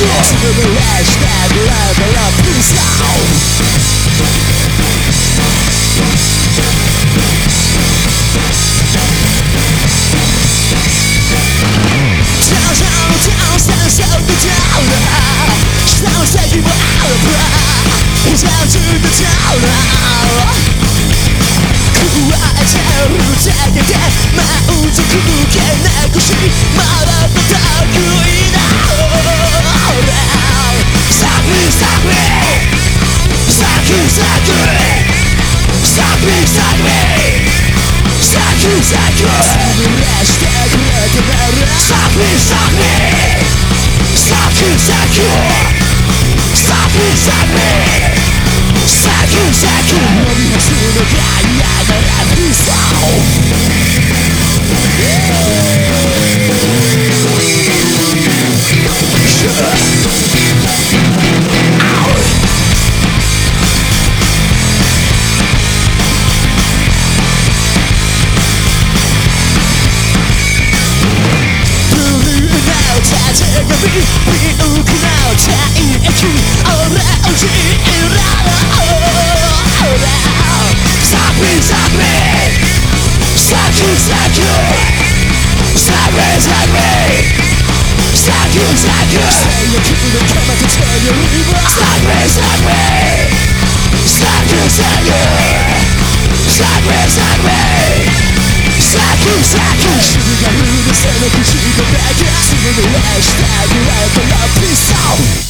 Just realize that level up is down Down, down, stand the down Stop taking for out of breath Down to the town Stop! it! Stop it! Stop me! Stop me! Stop it! Stop it! Stop me! Stop me! Stop it! Stop it! Slapping, slapping Slapping, slapping Slapping, slapping Slapping, slapping Stay your king and come back and stay your evil Slapping, slapping Slapping, slapping Slapping, slapping Slapping, slapping 君が見る背の口がだけ死ぬのは下ぐらいからピースアウト